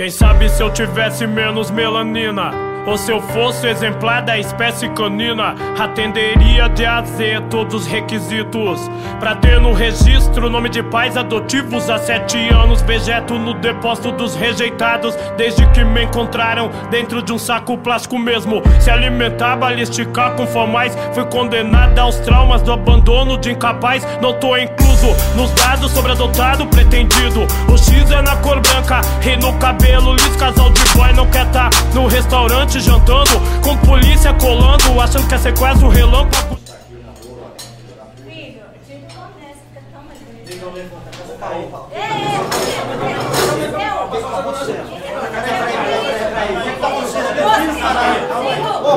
Quem sabe se eu tivesse menos melanina ou se eu fosse exemplar da espécie canina, atenderia de A Z todos os requisitos. Pra ter no registro nome de pais adotivos há sete anos. Vegeto no depósito dos rejeitados, desde que me encontraram dentro de um saco plástico mesmo. Se alimentar, balisticar com formais. Fui condenada aos traumas do abandono de incapaz. Não tô incluso nos dados sobre adotado pretendido. O X é na cor branca e no cabelo liso. Casal de boy não quer tá no restaurante jantando, com polícia colando, achando que é sequestro relâmpago.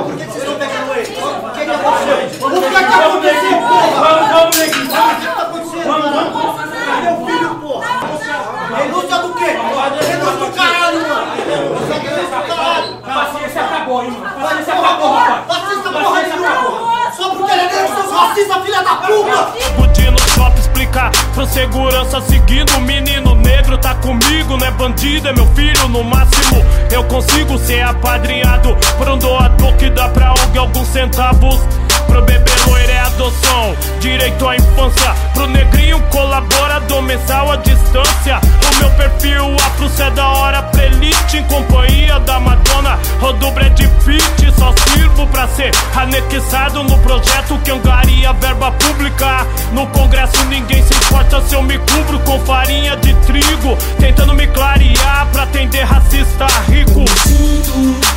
Por que vocês estão pegando ele? O que aconteceu? O que aconteceu, porra? Vamos, neguinho. O que tá acontecendo? Vamos, vamos. Meu filho, porra. Renúncia do quê? Segurança seguindo menino negro tá comigo, não é bandido, é meu filho no máximo. Eu consigo ser apadrinhado por um doador que dá pra ONG alguns centavos. Pro bebê loiro é adoção, direito à infância. Pro negrinho colaborador mensal à distância. Meu perfil afro é da hora pra elite em companhia da Madonna. Rodo Brad Pitt, só sirvo pra ser anexado no projeto que angaria verba pública. No congresso ninguém se importa se eu me cubro com farinha de trigo. Tentando me clarear pra atender racista rico.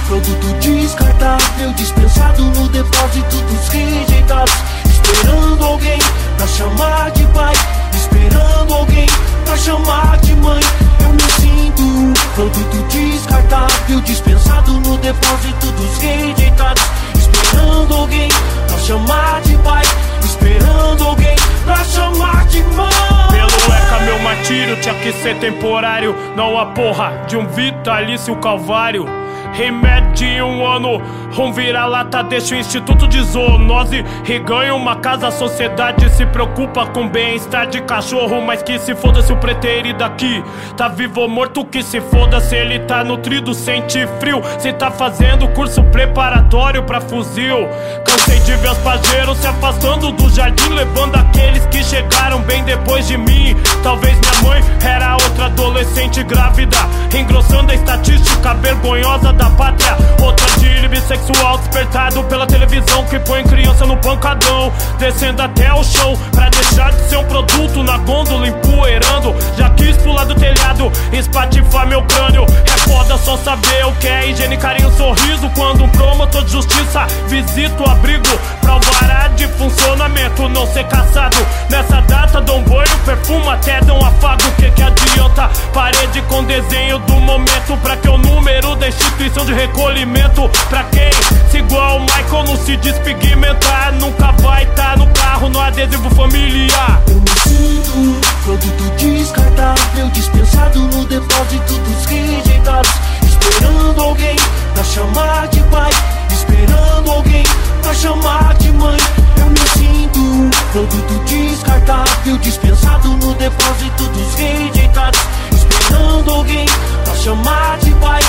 Produto descartável, dispensado no depósito dos rejeitados. Esperando alguém pra chamar de pai, esperando alguém pra chamar de mãe. Eu me sinto produto descartável, dispensado no depósito dos rejeitados. Esperando alguém pra chamar de pai, esperando alguém pra chamar de mãe. Pelo meu martírio tinha que ser temporário. Não a porra de um vitalício calvário. Remédio de um ano, um vira-lata deixa o Instituto de Zoonose e ganha uma casa. A sociedade se preocupa com bem-estar de cachorro, mas que se foda se o preteiro daqui tá vivo ou morto. Que se foda se ele tá nutrido, sente frio. Se tá fazendo curso preparatório pra fuzil. Cansei de ver os pajeiros se afastando do jardim, levando aqueles que chegaram bem depois de mim. Talvez minha mãe era outra adolescente grávida, engrossando a estatística vergonhosa da pátria. Bissexual despertado pela televisão que põe criança no pancadão, descendo até o chão pra deixar de ser um produto na gôndola empoeirando. Já quis pular do telhado, espatifar meu crânio. É foda só saber o que é higiene, carinho, sorriso quando um promotor de justiça visita o abrigo pra alvará de funcionamento não ser caçado. Nessa data dou um banho, perfumo até dou um afago. O que que adianta? Parede com desenho do momento pra que o número da instituição de recolhimento pra quem se igual o Michael não se despigmentar nunca vai tá no carro no adesivo familiar. Eu me sinto produto descartável, dispensado no depósito dos rejeitados. Esperando alguém pra chamar de pai, esperando alguém pra chamar de mãe. Eu me sinto produto descartável, dispensado no depósito dos rejeitados. Esperando alguém pra chamar de pai,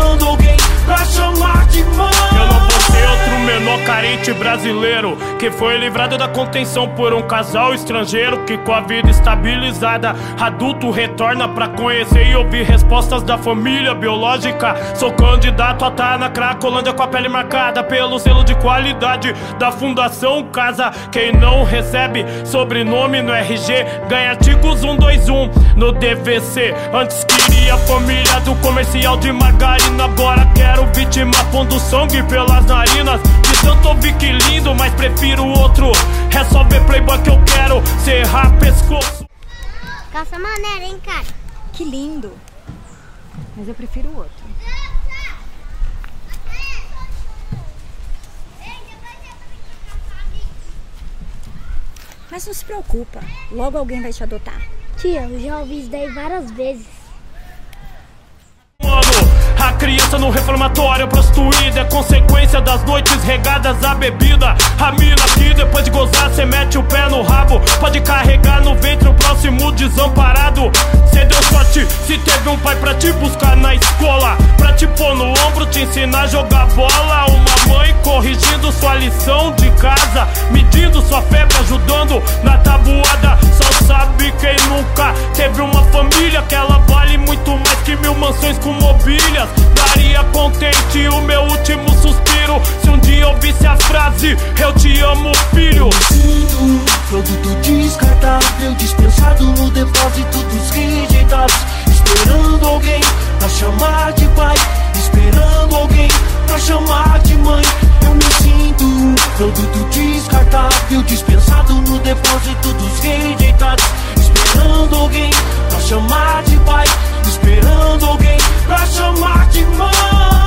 esperando alguém pra chamar de mãe. Eu não vou ser outro menor carente brasileiro que foi livrado da contenção por um casal estrangeiro que com a vida estabilizada adulto retorna pra conhecer e ouvir respostas da família biológica. Sou candidato a estar na Cracolândia com a pele marcada pelo selo de qualidade da Fundação Casa. Quem não recebe sobrenome no RG ganha artigos 121 no DVC. Antes queria família do comercial de margarina, agora quero vítima pondo sangue pelas narinas. De tanto ouvir que lindo, mas prefiro outro. É só ver playboy que eu quero serrar pescoço. Calça maneira, hein, cara? Que lindo. Mas eu prefiro o outro. Mas não se preocupa, logo alguém vai te adotar. Tia, eu já ouvi isso daí várias vezes. Mano, a criança no reformatório, prostituída É consequência das noites regadas à bebida. A mina que depois de gozar Cê mete o pé no rabo. Pode carregar no ventre o próximo desamparado. Cê deu sorte se teve um pai pra te buscar na escola te pôr no ombro, te ensinar a jogar bola. Uma mãe corrigindo sua lição de casa Medindo sua febre, ajudando na tabuada. Só sabe quem nunca teve uma família Que ela vale muito mais que mil mansões com mobílias. Daria contente o meu último suspiro Se um dia ouvisse a frase Eu te amo, filho Sinto produto descartável descartável Dispensado no depósito dos rejeitados. Esperando alguém pra chamar de pai Esperando alguém pra chamar de mãe.